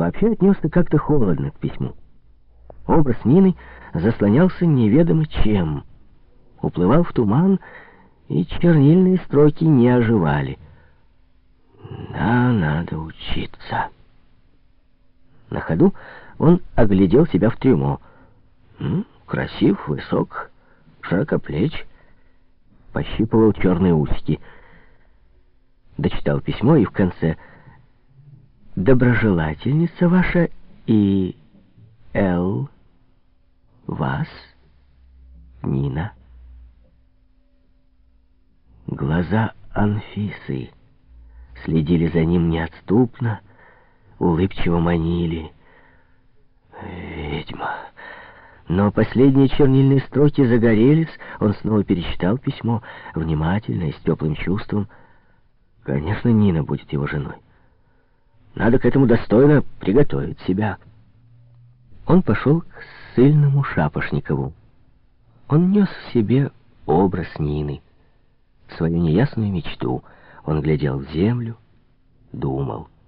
вообще отнесся как-то холодно к письму. Образ Нины заслонялся неведомо чем. Уплывал в туман, и чернильные строки не оживали. Да, надо учиться. На ходу он оглядел себя в трюмо. Красив, высок, широкоплеч, пощипывал черные усики. Дочитал письмо и в конце «Доброжелательница ваша и Л. вас, Нина». Глаза Анфисы следили за ним неотступно, улыбчиво манили. «Ведьма!» Но последние чернильные строки загорелись, он снова перечитал письмо, внимательно и с теплым чувством. Конечно, Нина будет его женой. Надо к этому достойно приготовить себя. Он пошел к сильному Шапошникову. Он нес в себе образ Нины, свою неясную мечту. Он глядел в землю, думал —